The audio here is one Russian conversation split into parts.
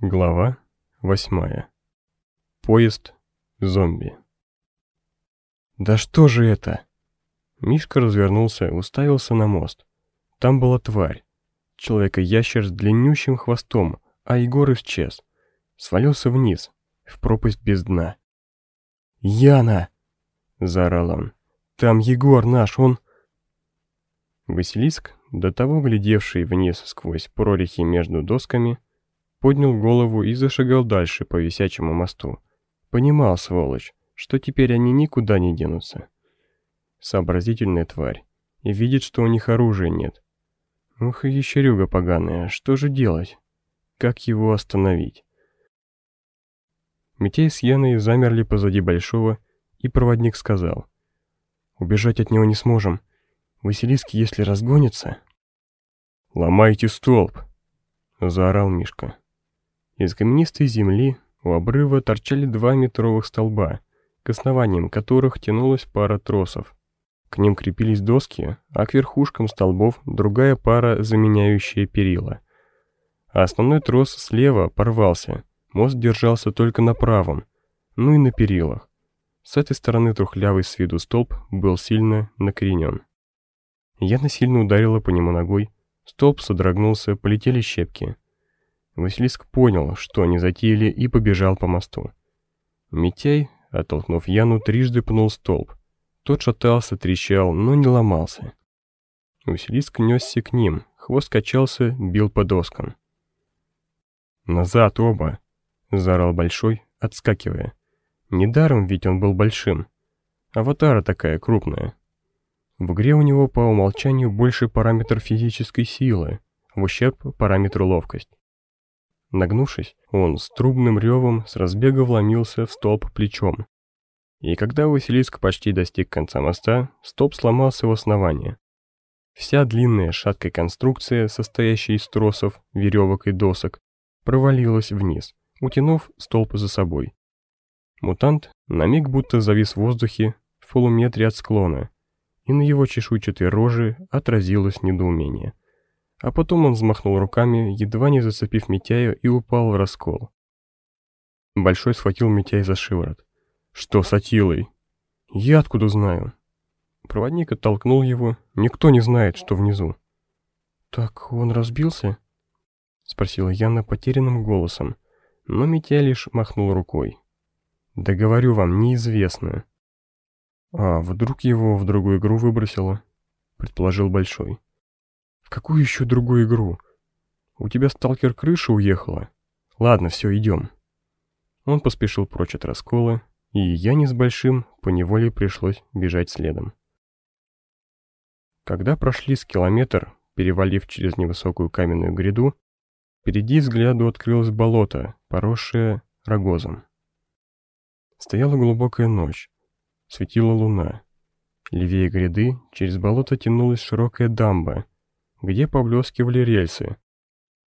Глава восьмая. Поезд зомби. «Да что же это?» Мишка развернулся, уставился на мост. Там была тварь. Человека-ящер с длиннющим хвостом, а Егор исчез. Свалился вниз, в пропасть без дна. «Яна!» — заорал он. «Там Егор наш, он...» Василиск, до того глядевший вниз сквозь прорехи между досками, поднял голову и зашагал дальше по висячему мосту. Понимал, сволочь, что теперь они никуда не денутся. Сообразительная тварь. И видит, что у них оружия нет. Ух, и ящерюга поганая, что же делать? Как его остановить? Митей с Яной замерли позади Большого, и проводник сказал. «Убежать от него не сможем. Василиски, если разгонится...» «Ломайте столб!» — заорал Мишка. Из каменистой земли у обрыва торчали два метровых столба, к основаниям которых тянулась пара тросов. К ним крепились доски, а к верхушкам столбов другая пара, заменяющая перила. А основной трос слева порвался, мост держался только на правом, ну и на перилах. С этой стороны трухлявый с виду столб был сильно накренен. Я насильно ударила по нему ногой, столб содрогнулся, полетели щепки — Василиск понял, что они затеяли, и побежал по мосту. Митяй, оттолкнув Яну, трижды пнул столб. Тот шатался, трещал, но не ломался. Василиск несся к ним, хвост качался, бил по доскам. «Назад оба!» — заорал Большой, отскакивая. Недаром ведь он был большим. Аватара такая крупная. В игре у него по умолчанию больше параметр физической силы, в ущерб параметру ловкость. Нагнувшись, он с трубным ревом с разбега вломился в столб плечом. И когда Василиск почти достиг конца моста, столб сломался в основании. Вся длинная шаткая конструкция, состоящая из тросов, веревок и досок, провалилась вниз, утянув столб за собой. Мутант на миг будто завис в воздухе в полуметре от склона, и на его чешуйчатой роже отразилось недоумение. А потом он взмахнул руками, едва не зацепив Митяя, и упал в раскол. Большой схватил Митяя за шиворот. «Что с Атилой?» «Я откуда знаю?» Проводник оттолкнул его. «Никто не знает, что внизу». «Так он разбился?» Спросила Яна потерянным голосом, но Митя лишь махнул рукой. «Да говорю вам, неизвестно». «А вдруг его в другую игру выбросило?» Предположил Большой. В какую еще другую игру? У тебя сталкер крыша уехала? Ладно, все, идем. Он поспешил прочь от раскола, и я не с большим, поневоле пришлось бежать следом. Когда прошли с километр, перевалив через невысокую каменную гряду, впереди взгляду открылось болото, поросшее рогозом. Стояла глубокая ночь, светила луна. Левее гряды через болото тянулась широкая дамба, где поблескивали рельсы.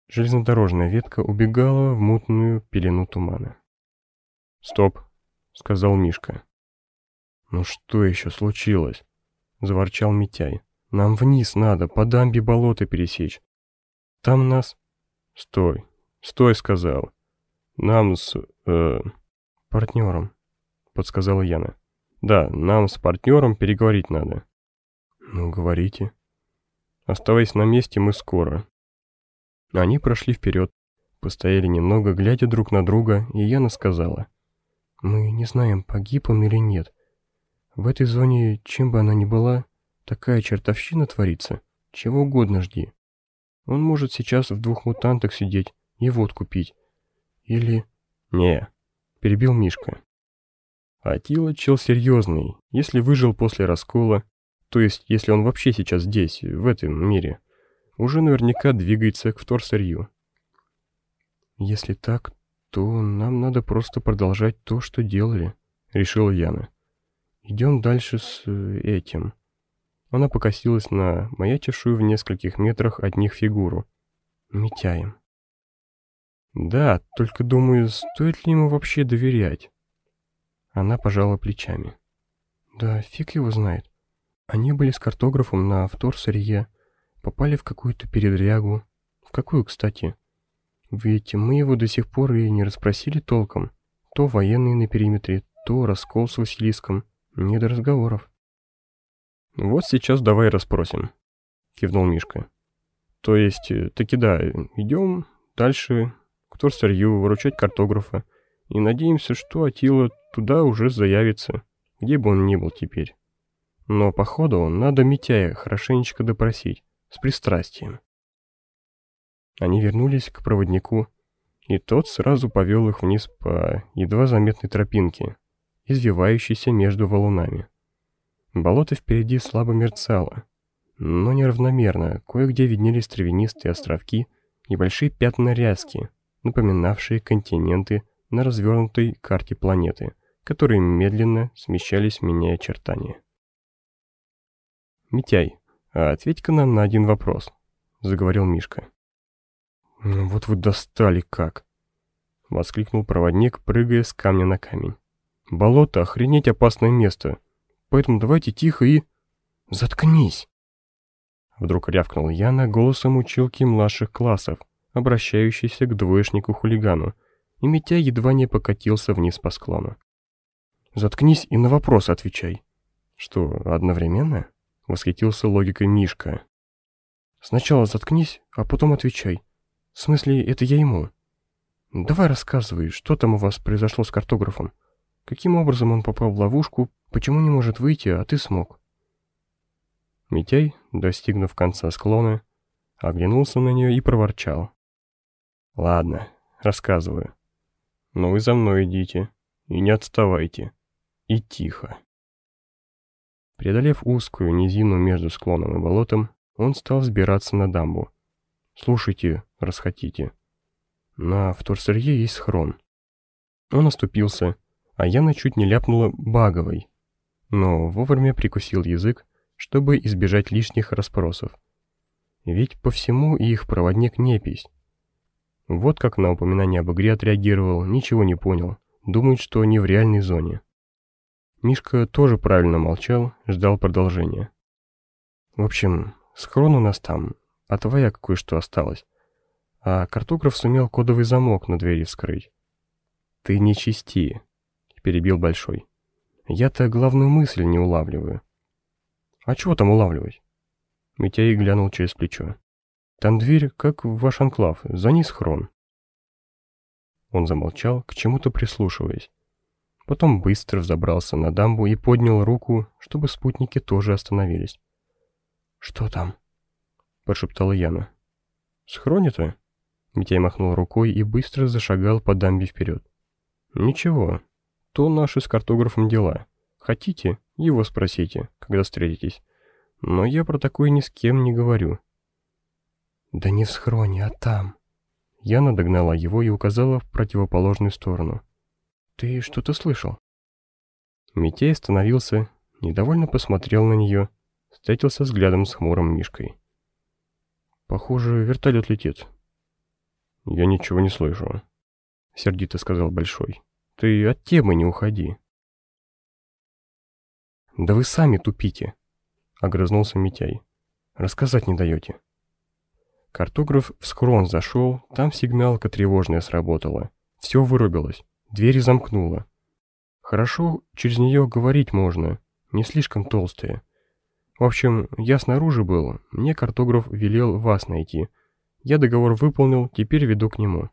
Железнодорожная ветка убегала в мутную пелену тумана. «Стоп!» — сказал Мишка. «Ну что еще случилось?» — заворчал Митяй. «Нам вниз надо, по дамбе болото пересечь. Там нас...» «Стой! Стой!» — сказал. «Нам с... Э, партнером», — подсказала Яна. «Да, нам с партнером переговорить надо». «Ну, говорите», Оставаясь на месте, мы скоро. Они прошли вперед, постояли немного, глядя друг на друга, и Яна сказала. «Мы не знаем, погиб он или нет. В этой зоне, чем бы она ни была, такая чертовщина творится, чего угодно жди. Он может сейчас в двух мутантах сидеть и водку пить. Или...» «Не», — перебил Мишка. Атила чел серьезный, если выжил после раскола, то есть, если он вообще сейчас здесь, в этом мире, уже наверняка двигается к вторсырью. Если так, то нам надо просто продолжать то, что делали, решила Яна. Идем дальше с э, этим. Она покосилась на маячившую в нескольких метрах от них фигуру. Митяем. Да, только думаю, стоит ли ему вообще доверять. Она пожала плечами. Да фиг его знает. Они были с картографом на вторсырье, попали в какую-то передрягу. В какую, кстати? Ведь мы его до сих пор и не расспросили толком. То военные на периметре, то раскол с Василиском. Не до разговоров. «Вот сейчас давай расспросим», — кивнул Мишка. «То есть, э, таки да, идем дальше к торсарью выручать картографа и надеемся, что Атила туда уже заявится, где бы он ни был теперь. Но, походу, надо Митяя хорошенечко допросить, с пристрастием». Они вернулись к проводнику, и тот сразу повел их вниз по едва заметной тропинке, извивающейся между валунами. Болото впереди слабо мерцало, но неравномерно, кое-где виднелись травянистые островки и большие пятна ряски, напоминавшие континенты на развернутой карте планеты, которые медленно смещались, меняя очертания. «Митяй, а ответь-ка нам на один вопрос», — заговорил Мишка. «Ну «Вот вы достали как!» — воскликнул проводник, прыгая с камня на камень. «Болото — охренеть опасное место, поэтому давайте тихо и...» «Заткнись!» Вдруг рявкнул Яна голосом училки младших классов, обращающийся к двоечнику-хулигану, и Митя едва не покатился вниз по склону. «Заткнись и на вопрос отвечай». «Что, одновременно?» — восхитился логикой Мишка. «Сначала заткнись, а потом отвечай. В смысле, это я ему. Давай рассказывай, что там у вас произошло с картографом? Каким образом он попал в ловушку, почему не может выйти, а ты смог? Митяй, достигнув конца склона, оглянулся на нее и проворчал. «Ладно, рассказываю. Но вы за мной идите и не отставайте. И тихо». Преодолев узкую низину между склоном и болотом, он стал взбираться на дамбу. «Слушайте, раз хотите. На вторсырье есть схрон. Он оступился, а Яна чуть не ляпнула баговой, но вовремя прикусил язык, чтобы избежать лишних расспросов. Ведь по всему их проводник непись. Вот как на упоминание об игре отреагировал, ничего не понял, думает, что не в реальной зоне. Мишка тоже правильно молчал, ждал продолжения. В общем, схрон у нас там, а твоя кое-что осталось а картограф сумел кодовый замок на двери вскрыть. «Ты не чисти», — перебил Большой. «Я-то главную мысль не улавливаю». «А чего там улавливать?» Митяй глянул через плечо. «Там дверь, как в ваш анклав, за ней схрон». Он замолчал, к чему-то прислушиваясь. Потом быстро взобрался на дамбу и поднял руку, чтобы спутники тоже остановились. «Что там?» — прошептала Яна. «Схроне-то?» Митяй махнул рукой и быстро зашагал по дамбе вперед. «Ничего, то наши с картографом дела. Хотите, его спросите, когда встретитесь. Но я про такое ни с кем не говорю». «Да не в схроне, а там». Яна догнала его и указала в противоположную сторону. «Ты что-то слышал?» Митяй остановился, недовольно посмотрел на нее, встретился взглядом с хмурым Мишкой. «Похоже, вертолет летит», «Я ничего не слышу», — сердито сказал Большой. «Ты от темы не уходи». «Да вы сами тупите», — огрызнулся Митяй. «Рассказать не даете». Картограф в схрон зашел, там сигналка тревожная сработала. Все вырубилось, двери замкнуло. Хорошо, через нее говорить можно, не слишком толстые. В общем, я снаружи был, мне картограф велел вас найти — я договор выполнил, теперь веду к нему.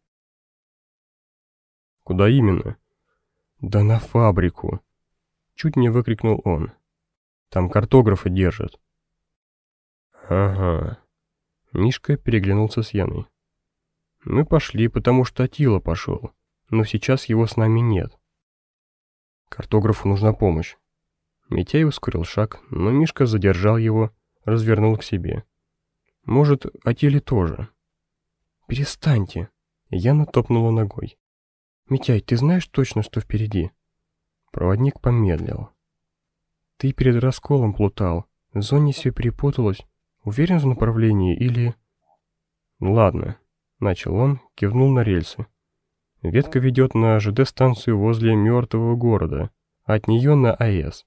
Куда именно? Да на фабрику. Чуть не выкрикнул он. Там картографа держат. Ага. Мишка переглянулся с Яной. Мы пошли, потому что Атила пошел, но сейчас его с нами нет. Картографу нужна помощь. Митяй ускорил шаг, но Мишка задержал его, развернул к себе. Может, Атиле тоже. «Перестаньте!» Яна топнула ногой. «Митяй, ты знаешь точно, что впереди?» Проводник помедлил. «Ты перед расколом плутал. В зоне все перепуталось. Уверен в направлении или...» «Ладно», — начал он, кивнул на рельсы. «Ветка ведет на ЖД-станцию возле мертвого города, от нее на АЭС».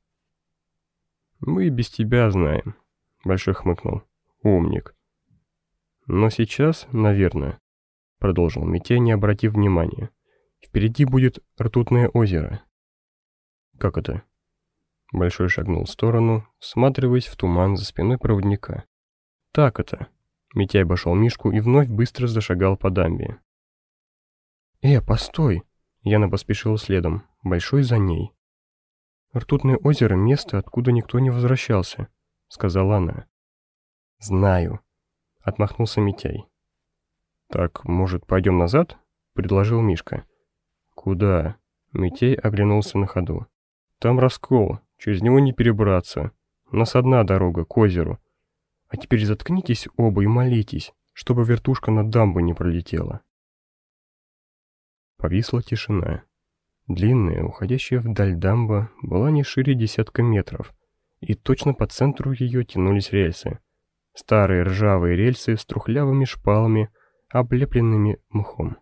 «Мы без тебя знаем», — Большой хмыкнул. «Умник». Но сейчас, наверное, продолжил Митя, не обратив внимания. «Впереди будет ртутное озеро». «Как это?» Большой шагнул в сторону, всматриваясь в туман за спиной проводника. «Так это». Митяй обошел Мишку и вновь быстро зашагал по дамбе. «Э, постой!» Яна поспешила следом, Большой за ней. «Ртутное озеро — место, откуда никто не возвращался», — сказала она. «Знаю», — отмахнулся Митяй. «Так, может, пойдем назад?» — предложил Мишка. «Куда?» — Митяй оглянулся на ходу. «Там раскол, через него не перебраться. У нас одна дорога, к озеру. А теперь заткнитесь оба и молитесь, чтобы вертушка над дамбой не пролетела». Повисла тишина. Длинная, уходящая вдаль дамба, была не шире десятка метров, и точно по центру ее тянулись рельсы. Старые ржавые рельсы с трухлявыми шпалами, облепленными мхом.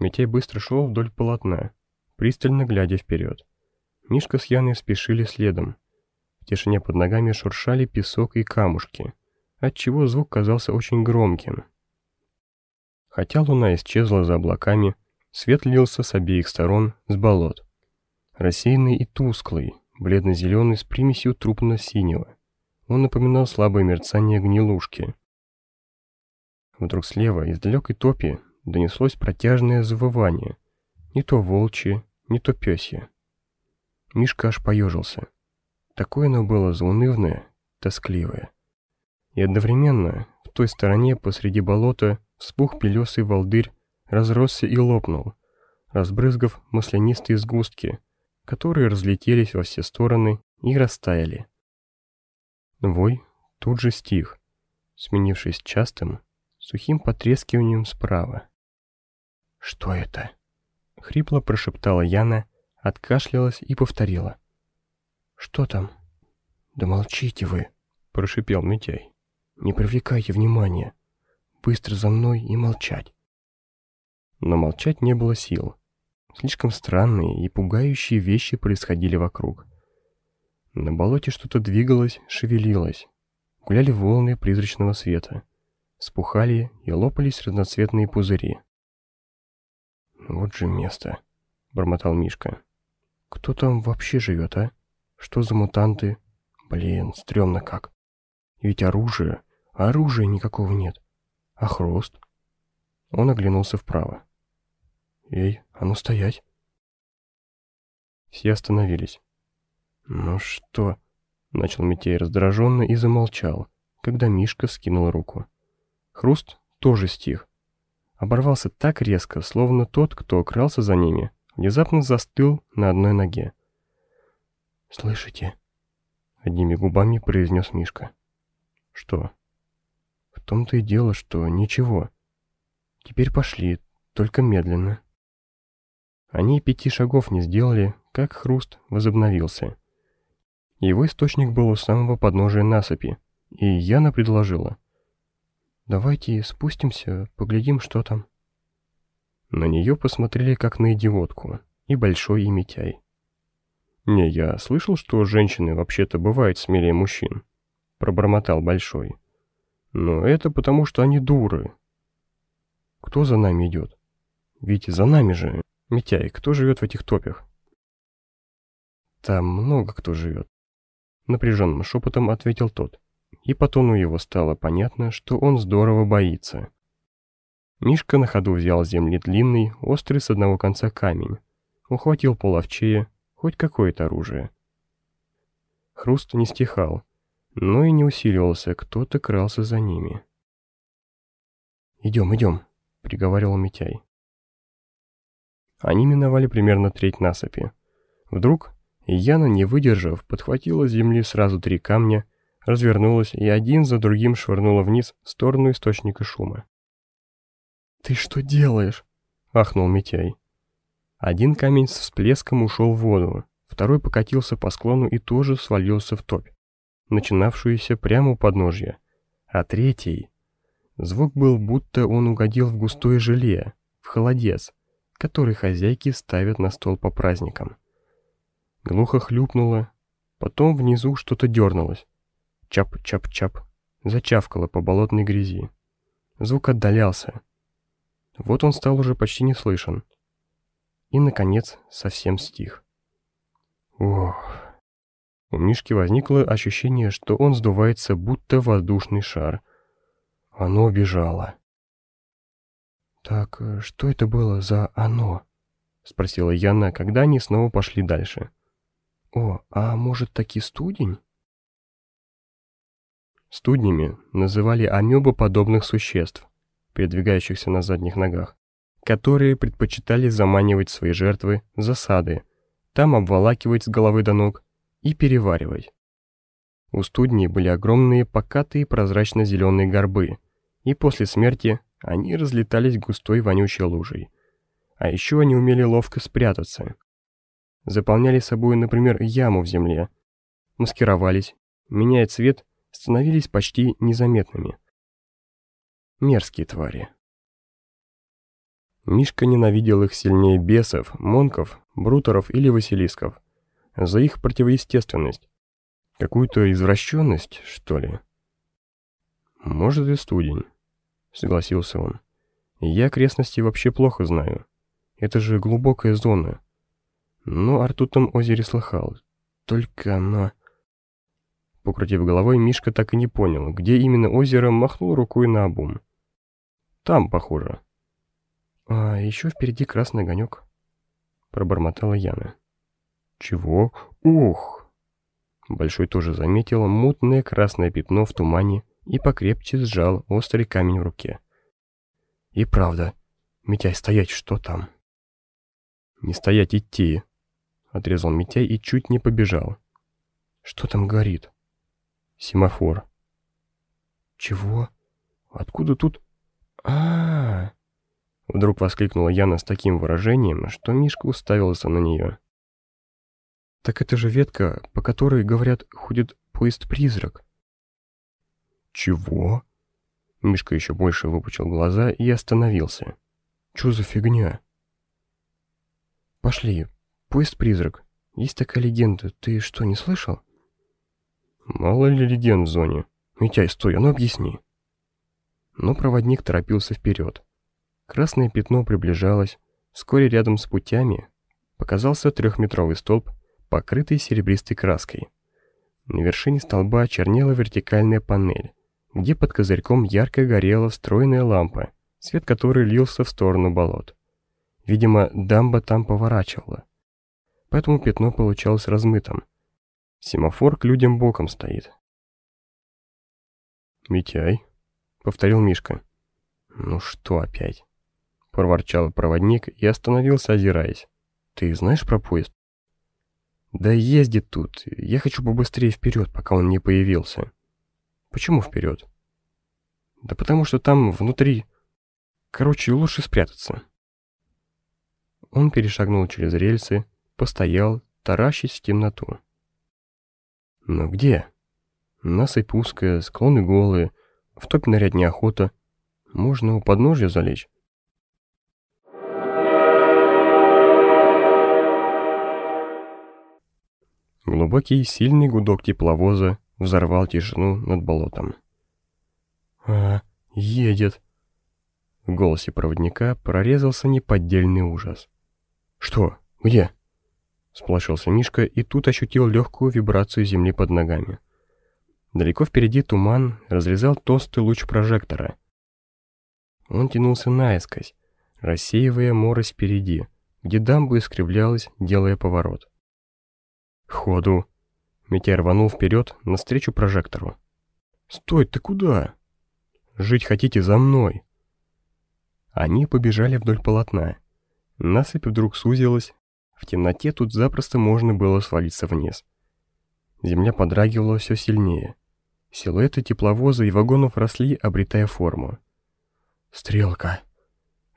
Митяй быстро шел вдоль полотна, пристально глядя вперед. Мишка с Яной спешили следом. В тишине под ногами шуршали песок и камушки, отчего звук казался очень громким. Хотя луна исчезла за облаками, Свет лился с обеих сторон, с болот. Рассеянный и тусклый, бледно-зеленый с примесью трупно-синего. Он напоминал слабое мерцание гнилушки. Вдруг слева, из далекой топи, донеслось протяжное завывание. Не то волчье, не то пёсье. Мишка аж поежился. Такое оно было заунывное, тоскливое. И одновременно в той стороне посреди болота вспух белесый волдырь разросся и лопнул, разбрызгав маслянистые сгустки, которые разлетелись во все стороны и растаяли. Вой тут же стих, сменившись частым, сухим потрескиванием справа. «Что это?» — хрипло прошептала Яна, откашлялась и повторила. «Что там?» «Да молчите вы!» — прошипел Митяй. «Не привлекайте внимания. Быстро за мной и молчать» но молчать не было сил. Слишком странные и пугающие вещи происходили вокруг. На болоте что-то двигалось, шевелилось. Гуляли волны призрачного света. Спухали и лопались разноцветные пузыри. «Вот же место», — бормотал Мишка. «Кто там вообще живет, а? Что за мутанты? Блин, стрёмно как. Ведь оружие, а оружия никакого нет. А хрост?» Он оглянулся вправо. «Эй, а ну стоять!» Все остановились. «Ну что?» — начал Митей раздраженно и замолчал, когда Мишка скинул руку. Хруст тоже стих. Оборвался так резко, словно тот, кто крался за ними, внезапно застыл на одной ноге. «Слышите?» — одними губами произнес Мишка. «Что?» «В том-то и дело, что ничего. Теперь пошли, только медленно». Они пяти шагов не сделали, как хруст возобновился. Его источник был у самого подножия насыпи, и Яна предложила. «Давайте спустимся, поглядим, что там». На нее посмотрели как на идиотку, и Большой, и Митяй. «Не, я слышал, что женщины вообще-то бывают смелее мужчин», — пробормотал Большой. «Но это потому, что они дуры». «Кто за нами идет? Ведь за нами же Митяй, кто живет в этих топях? Там много кто живет. Напряженным шепотом ответил тот. И по тону его стало понятно, что он здорово боится. Мишка на ходу взял с земли длинный, острый с одного конца камень. Ухватил половчее, хоть какое-то оружие. Хруст не стихал, но и не усиливался, кто-то крался за ними. «Идем, идем», — приговаривал Митяй. Они миновали примерно треть насыпи. Вдруг Яна, не выдержав, подхватила с земли сразу три камня, развернулась и один за другим швырнула вниз в сторону источника шума. «Ты что делаешь?» — ахнул Митяй. Один камень с всплеском ушел в воду, второй покатился по склону и тоже свалился в топь, начинавшуюся прямо у подножья. А третий... Звук был, будто он угодил в густое желе, в холодец, который хозяйки ставят на стол по праздникам. Глухо хлюпнуло, потом внизу что-то дернулось. Чап-чап-чап, зачавкало по болотной грязи. Звук отдалялся. Вот он стал уже почти не слышен. И, наконец, совсем стих. Ох... У Мишки возникло ощущение, что он сдувается, будто воздушный шар. Оно бежало. «Так, э, что это было за оно?» — спросила Яна, когда они снова пошли дальше. «О, а может, таки студень?» Студнями называли амебоподобных существ, передвигающихся на задних ногах, которые предпочитали заманивать свои жертвы засады, там обволакивать с головы до ног и переваривать. У студней были огромные покатые прозрачно-зеленые горбы, и после смерти они разлетались густой вонючей лужей. А еще они умели ловко спрятаться. Заполняли собой, например, яму в земле, маскировались, меняя цвет, становились почти незаметными. Мерзкие твари. Мишка ненавидел их сильнее бесов, монков, брутеров или василисков за их противоестественность. Какую-то извращенность, что ли? Может и студень, согласился он. Я окрестности вообще плохо знаю. Это же глубокая зона. Но о ртутном озере слыхал. Только оно... Покрутив головой, Мишка так и не понял, где именно озеро махнул рукой на обум. Там, похоже. А еще впереди красный огонек, пробормотала Яна. «Чего? Ух!» Большой тоже заметил мутное красное пятно в тумане и покрепче сжал острый камень в руке. «И правда, Митяй, стоять, что там?» «Не стоять, идти!» Отрезал Митяй и чуть не побежал. «Что там горит?» «Семафор». «Чего? Откуда тут...» а, -а, -а Вдруг воскликнула Яна с таким выражением, что Мишка уставился на нее. Так это же ветка, по которой, говорят, ходит поезд-призрак. Чего? Мишка еще больше выпучил глаза и остановился. Чё за фигня? Пошли. Поезд-призрак. Есть такая легенда. Ты что, не слышал? Мало ли легенд в зоне. Митяй, стой, а ну объясни. Но проводник торопился вперед. Красное пятно приближалось. Вскоре рядом с путями показался трехметровый столб покрытый серебристой краской. На вершине столба чернела вертикальная панель, где под козырьком ярко горела встроенная лампа, свет которой лился в сторону болот. Видимо, дамба там поворачивала. Поэтому пятно получалось размытым. Семафор к людям боком стоит. «Митяй», — повторил Мишка. «Ну что опять?» — проворчал проводник и остановился, озираясь. «Ты знаешь про поезд?» Да ездит тут. Я хочу побыстрее вперед, пока он не появился. Почему вперед? Да потому что там внутри... Короче, лучше спрятаться. Он перешагнул через рельсы, постоял, таращись в темноту. Но где? Насыпь узкая, склоны голые, в топе нырять неохота. Можно у подножья залечь. Глубокий сильный гудок тепловоза взорвал тишину над болотом. «А, едет!» В голосе проводника прорезался неподдельный ужас. «Что? Где?» Сплошился Мишка и тут ощутил легкую вибрацию земли под ногами. Далеко впереди туман разрезал толстый луч прожектора. Он тянулся наискось, рассеивая морось впереди, где дамба искривлялась, делая поворот. «Ходу!» Митяй рванул вперед, навстречу прожектору. «Стой, ты куда?» «Жить хотите за мной!» Они побежали вдоль полотна. Насыпь вдруг сузилась. В темноте тут запросто можно было свалиться вниз. Земля подрагивала все сильнее. Силуэты тепловоза и вагонов росли, обретая форму. «Стрелка!»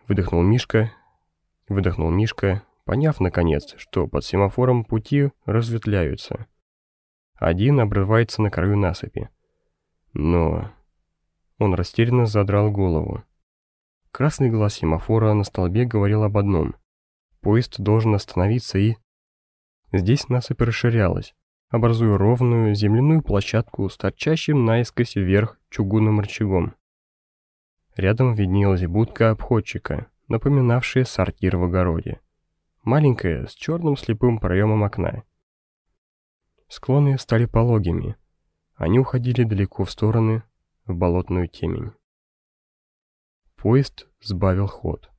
Выдохнул Мишка. Выдохнул Мишка, поняв, наконец, что под семафором пути разветвляются. Один обрывается на краю насыпи. Но... Он растерянно задрал голову. Красный глаз семафора на столбе говорил об одном. Поезд должен остановиться и... Здесь насыпь расширялась, образуя ровную земляную площадку с торчащим наискось вверх чугунным рычагом. Рядом виднелась будка обходчика, напоминавшая сортир в огороде. Маленькая, с черным слепым проемом окна. Склоны стали пологими. Они уходили далеко в стороны, в болотную темень. Поезд сбавил ход.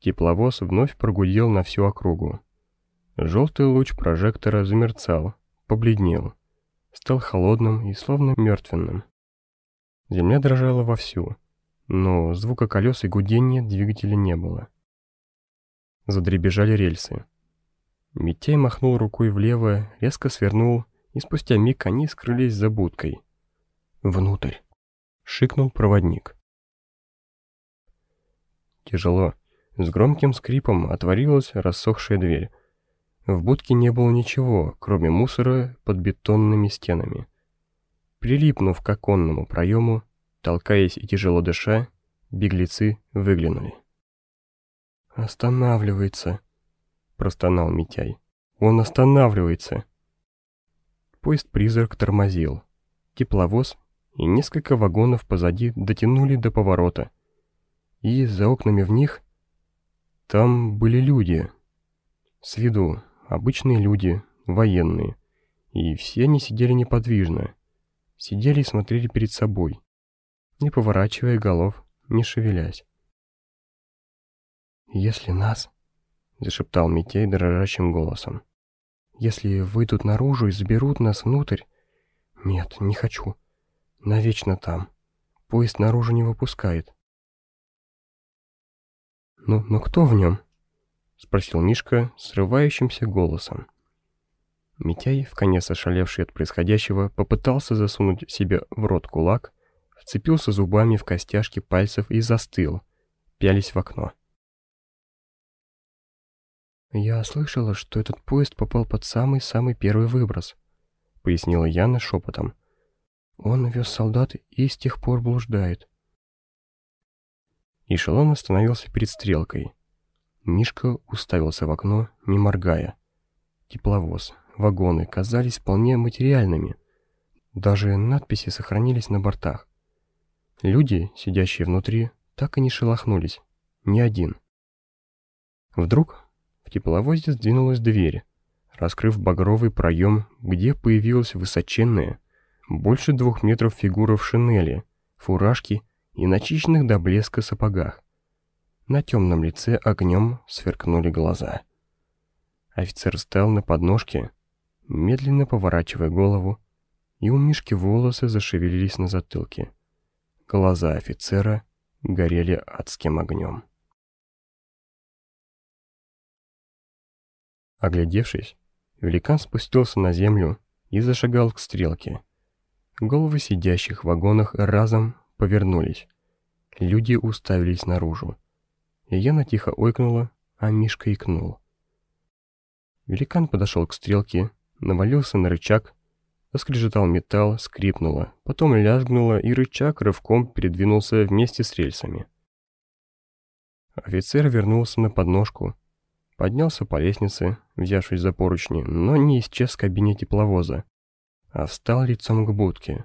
Тепловоз вновь прогудел на всю округу. Желтый луч прожектора замерцал, побледнел, стал холодным и словно мертвенным. Земля дрожала вовсю, но звука колес и гудения двигателя не было. Задребежали рельсы. Митяй махнул рукой влево, резко свернул, и спустя миг они скрылись за будкой. «Внутрь!» — шикнул проводник. Тяжело, с громким скрипом отворилась рассохшая дверь. В будке не было ничего, кроме мусора под бетонными стенами. Прилипнув к оконному проему, толкаясь и тяжело дыша, беглецы выглянули. «Останавливается», — простонал Митяй. «Он останавливается». Поезд-призрак тормозил. Тепловоз и несколько вагонов позади дотянули до поворота. И за окнами в них... Там были люди. С виду обычные люди, военные. И все они сидели неподвижно. Сидели и смотрели перед собой, не поворачивая голов, не шевелясь. «Если нас...» — зашептал Митей дрожащим голосом. «Если выйдут наружу и заберут нас внутрь... Нет, не хочу. Навечно там. Поезд наружу не выпускает». «Ну, но кто в нем?» — спросил Мишка срывающимся голосом. Митяй, в конец ошалевший от происходящего, попытался засунуть себе в рот кулак, вцепился зубами в костяшки пальцев и застыл, пялись в окно. «Я слышала, что этот поезд попал под самый-самый первый выброс», — пояснила Яна шепотом. «Он вез солдат и с тех пор блуждает». Эшелон остановился перед стрелкой. Мишка уставился в окно, не моргая. Тепловоз, вагоны казались вполне материальными. Даже надписи сохранились на бортах. Люди, сидящие внутри, так и не шелохнулись. Ни один. Вдруг в тепловозе сдвинулась дверь, раскрыв багровый проем, где появилась высоченная, больше двух метров фигура в шинели, фуражке и начищенных до блеска сапогах. На темном лице огнем сверкнули глаза. Офицер стоял на подножке, медленно поворачивая голову, и у Мишки волосы зашевелились на затылке. Глаза офицера горели адским огнем. Оглядевшись, великан спустился на землю и зашагал к стрелке. Головы сидящих в вагонах разом повернулись. Люди уставились наружу. Яна тихо ойкнула, а Мишка икнул. Великан подошел к стрелке, навалился на рычаг, заскрежетал металл, скрипнуло, потом лязгнуло, и рычаг рывком передвинулся вместе с рельсами. Офицер вернулся на подножку, поднялся по лестнице, взявшись за поручни, но не исчез в кабине тепловоза, а встал лицом к будке.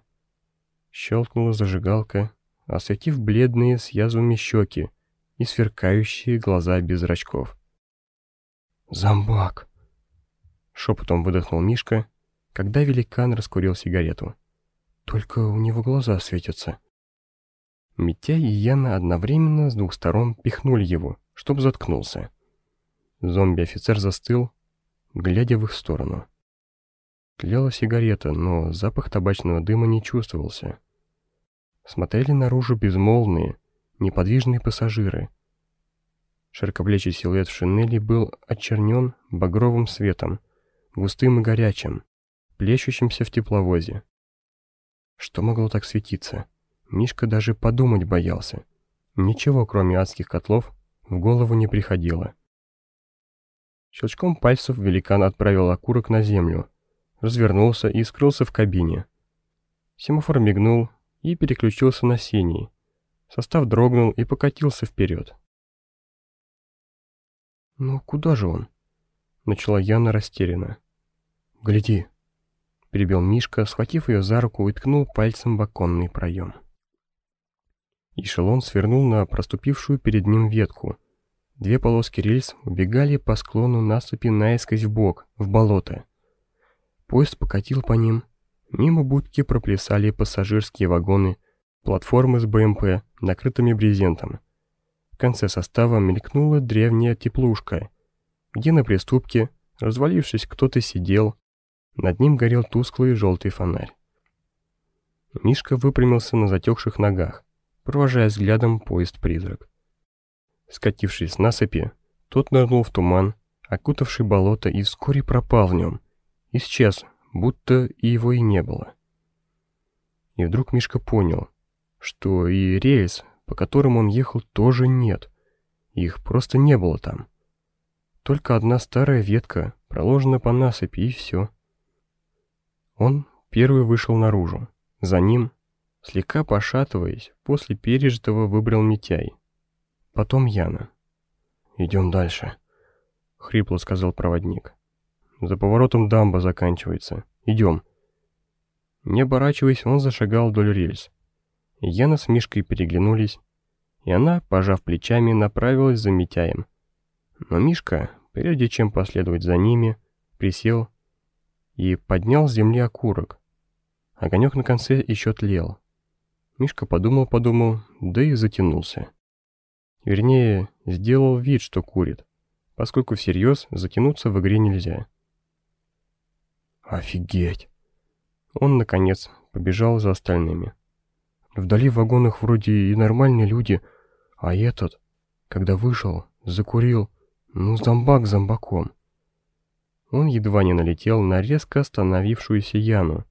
Щелкнула зажигалка, осветив бледные с язвами щеки и сверкающие глаза без зрачков. «Зомбак!» Шепотом выдохнул Мишка, когда великан раскурил сигарету. Только у него глаза светятся. Митя и Яна одновременно с двух сторон пихнули его, чтоб заткнулся. Зомби-офицер застыл, глядя в их сторону. Тлела сигарета, но запах табачного дыма не чувствовался. Смотрели наружу безмолвные, неподвижные пассажиры. Широкоплечий силуэт в шинели был очернен багровым светом, густым и горячим, плещущимся в тепловозе. Что могло так светиться? Мишка даже подумать боялся. Ничего, кроме адских котлов, в голову не приходило. Щелчком пальцев великан отправил окурок на землю, развернулся и скрылся в кабине. Семафор мигнул и переключился на синий. Состав дрогнул и покатился вперед. «Ну куда же он?» Начала Яна растерянно. «Гляди!» Перебил Мишка, схватив ее за руку и ткнул пальцем в оконный проем. Эшелон свернул на проступившую перед ним ветку. Две полоски рельс убегали по склону насыпи наискось в бок, в болото. Поезд покатил по ним. Мимо будки проплясали пассажирские вагоны, платформы с БМП, накрытыми брезентом. В конце состава мелькнула древняя теплушка, где на приступке, развалившись, кто-то сидел. Над ним горел тусклый желтый фонарь. Мишка выпрямился на затекших ногах провожая взглядом поезд-призрак. Скатившись с насыпи, тот нырнул в туман, окутавший болото, и вскоре пропал в нем. Исчез, будто и его и не было. И вдруг Мишка понял, что и рельс, по которым он ехал, тоже нет. Их просто не было там. Только одна старая ветка проложена по насыпи, и все. Он первый вышел наружу. За ним Слегка пошатываясь, после пережитого выбрал Митяй. Потом Яна. «Идем дальше», — хрипло сказал проводник. «За поворотом дамба заканчивается. Идем». Не оборачиваясь, он зашагал вдоль рельс. Яна с Мишкой переглянулись, и она, пожав плечами, направилась за Митяем. Но Мишка, прежде чем последовать за ними, присел и поднял с земли окурок. Огонек на конце еще тлел. Мишка подумал-подумал, да и затянулся. Вернее, сделал вид, что курит, поскольку всерьез затянуться в игре нельзя. «Офигеть!» Он, наконец, побежал за остальными. Вдали в вагонах вроде и нормальные люди, а этот, когда вышел, закурил, ну зомбак зомбаком. Он едва не налетел на резко остановившуюся Яну.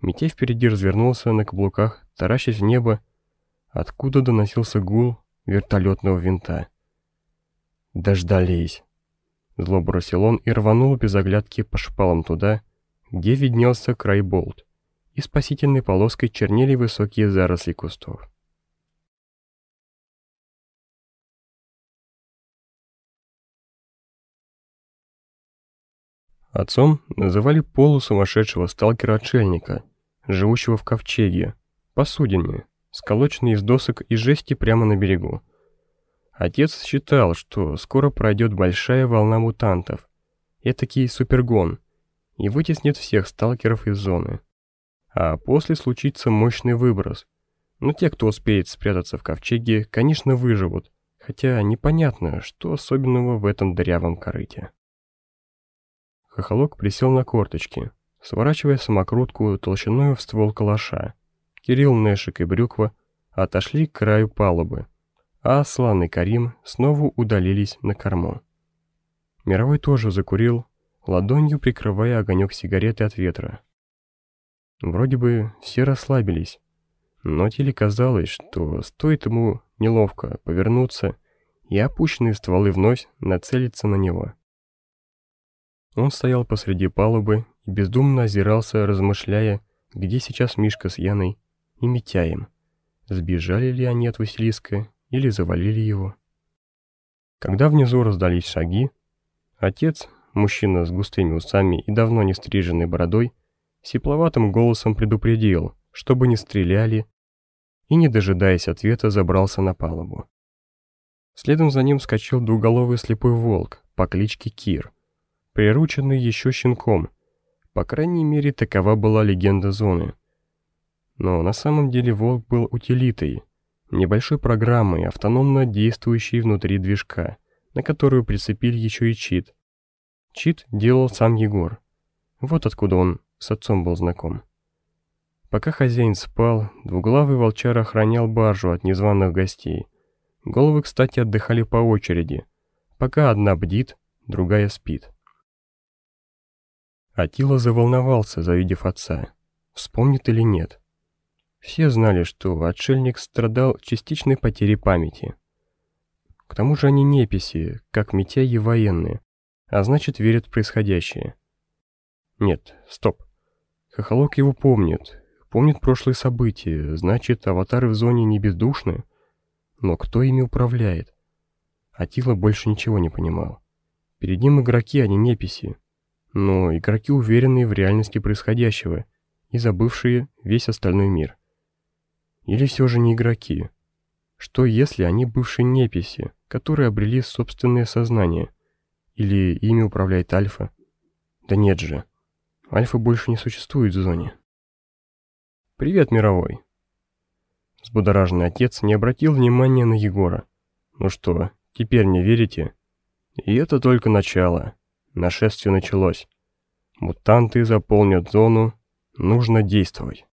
Митей впереди развернулся на каблуках таращась в небо, откуда доносился гул вертолетного винта. «Дождались!» Зло бросил он и рванул без оглядки по шпалам туда, где виднелся край болт, и спасительной полоской чернели высокие заросли кустов. Отцом называли полусумасшедшего сталкера-отшельника, живущего в ковчеге, посудине, сколоченной из досок и жести прямо на берегу. Отец считал, что скоро пройдет большая волна мутантов, этакий супергон, и вытеснит всех сталкеров из зоны. А после случится мощный выброс. Но те, кто успеет спрятаться в ковчеге, конечно, выживут, хотя непонятно, что особенного в этом дырявом корыте. Хохолок присел на корточки, сворачивая самокрутку толщиной в ствол калаша, Кирилл, Нэшик и Брюква отошли к краю палубы, а Аслан и Карим снова удалились на корму. Мировой тоже закурил, ладонью прикрывая огонек сигареты от ветра. Вроде бы все расслабились, но теле казалось, что стоит ему неловко повернуться, и опущенные стволы вновь нацелятся на него. Он стоял посреди палубы и бездумно озирался, размышляя, где сейчас Мишка с Яной и Митяем. Сбежали ли они от Василиска или завалили его? Когда внизу раздались шаги, отец, мужчина с густыми усами и давно не стриженной бородой, сипловатым голосом предупредил, чтобы не стреляли, и, не дожидаясь ответа, забрался на палубу. Следом за ним вскочил двуголовый слепой волк по кличке Кир, прирученный еще щенком. По крайней мере, такова была легенда зоны. Но на самом деле Волк был утилитой, небольшой программой, автономно действующей внутри движка, на которую прицепили еще и чит. Чит делал сам Егор. Вот откуда он с отцом был знаком. Пока хозяин спал, двуглавый волчар охранял баржу от незваных гостей. Головы, кстати, отдыхали по очереди. Пока одна бдит, другая спит. Атила заволновался, завидев отца. Вспомнит или нет. Все знали, что отшельник страдал частичной потерей памяти. К тому же они неписи, как Митяи военные, а значит верят в происходящее. Нет, стоп. Хохолок его помнит, помнит прошлые события, значит, аватары в зоне не бездушны. Но кто ими управляет? Атила больше ничего не понимал. Перед ним игроки, а не неписи. Но игроки уверенные в реальности происходящего и забывшие весь остальной мир. Или все же не игроки? Что если они бывшие неписи, которые обрели собственное сознание? Или ими управляет Альфа? Да нет же. Альфа больше не существует в зоне. «Привет, мировой!» Взбудораженный отец не обратил внимания на Егора. «Ну что, теперь не верите?» «И это только начало. Нашествие началось. Мутанты заполнят зону. Нужно действовать».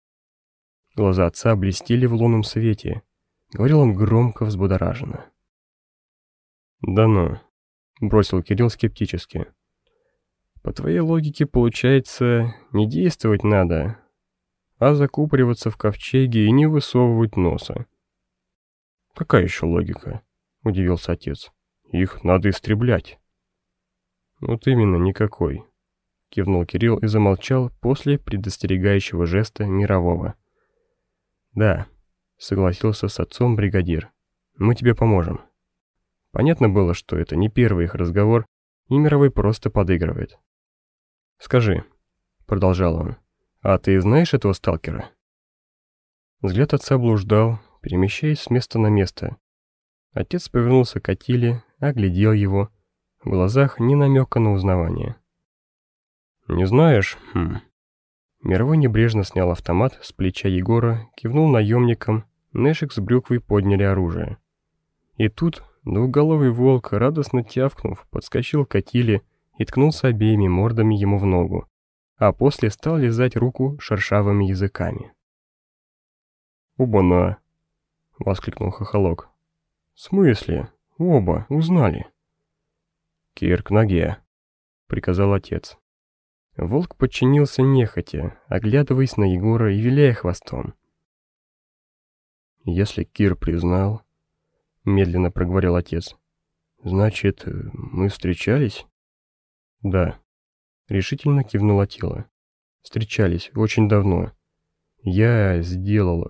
Глаза отца блестели в лунном свете. Говорил он громко, взбудораженно. «Да ну», — бросил Кирилл скептически. «По твоей логике, получается, не действовать надо, а закупориваться в ковчеге и не высовывать носа». «Какая еще логика?» — удивился отец. «Их надо истреблять». «Вот именно, никакой», — кивнул Кирилл и замолчал после предостерегающего жеста мирового. «Да», — согласился с отцом бригадир. «Мы тебе поможем». Понятно было, что это не первый их разговор, и Мировой просто подыгрывает. «Скажи», — продолжал он, — «а ты знаешь этого сталкера?» Взгляд отца блуждал, перемещаясь с места на место. Отец повернулся к Атиле, оглядел его. В глазах ни намека на узнавание. «Не знаешь? Хм. Мировой небрежно снял автомат с плеча Егора, кивнул наемникам, Нэшик с брюквой подняли оружие. И тут двухголовый волк, радостно тявкнув, подскочил к Атиле и ткнулся обеими мордами ему в ногу, а после стал лизать руку шершавыми языками. «Оба-на!» — воскликнул хохолок. «В смысле? Оба, узнали!» «Кир к ноге!» — приказал отец. Волк подчинился нехотя, оглядываясь на Егора и виляя хвостом. «Если Кир признал...» — медленно проговорил отец. «Значит, мы встречались?» «Да», — решительно кивнула тело. «Встречались очень давно. Я сделал...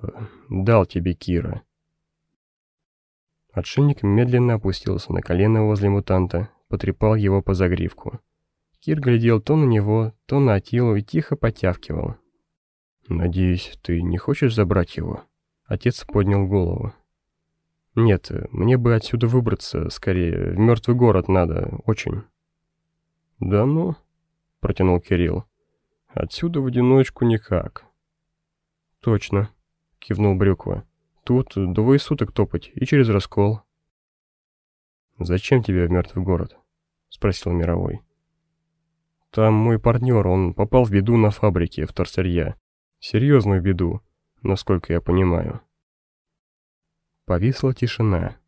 дал тебе Кира». Отшельник медленно опустился на колено возле мутанта, потрепал его по загривку. Кир глядел то на него, то на Атилу и тихо потявкивал. «Надеюсь, ты не хочешь забрать его?» Отец поднял голову. «Нет, мне бы отсюда выбраться, скорее, в мертвый город надо, очень». «Да ну?» — протянул Кирилл. «Отсюда в одиночку никак». «Точно», — кивнул Брюква. «Тут двое суток топать и через раскол». «Зачем тебе в мертвый город?» — спросил Мировой. Там мой партнер, он попал в беду на фабрике в Торсарья. Серьезную беду, насколько я понимаю. Повисла тишина.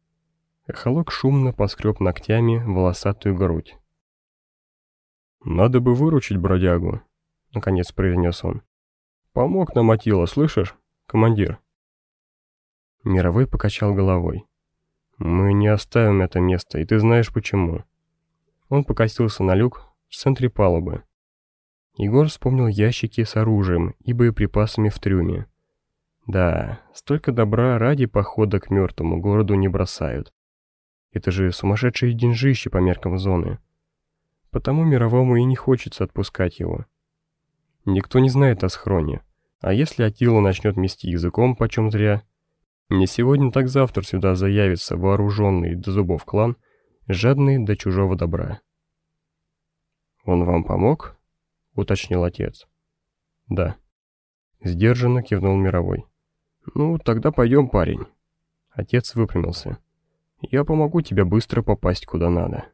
Эхолок шумно поскреб ногтями волосатую грудь. «Надо бы выручить бродягу», — наконец произнес он. «Помог нам Атила, слышишь, командир?» Мировой покачал головой. «Мы не оставим это место, и ты знаешь почему». Он покосился на люк, в центре палубы. Егор вспомнил ящики с оружием и боеприпасами в трюме. Да, столько добра ради похода к мертвому городу не бросают. Это же сумасшедшие деньжище по меркам зоны. Потому мировому и не хочется отпускать его. Никто не знает о схроне. А если Атила начнет мести языком почем зря, не сегодня, так завтра сюда заявится вооруженный до зубов клан, жадный до чужого добра. «Он вам помог?» — уточнил отец. «Да». Сдержанно кивнул Мировой. «Ну, тогда пойдем, парень». Отец выпрямился. «Я помогу тебе быстро попасть куда надо».